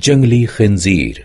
جنگلی خنزیر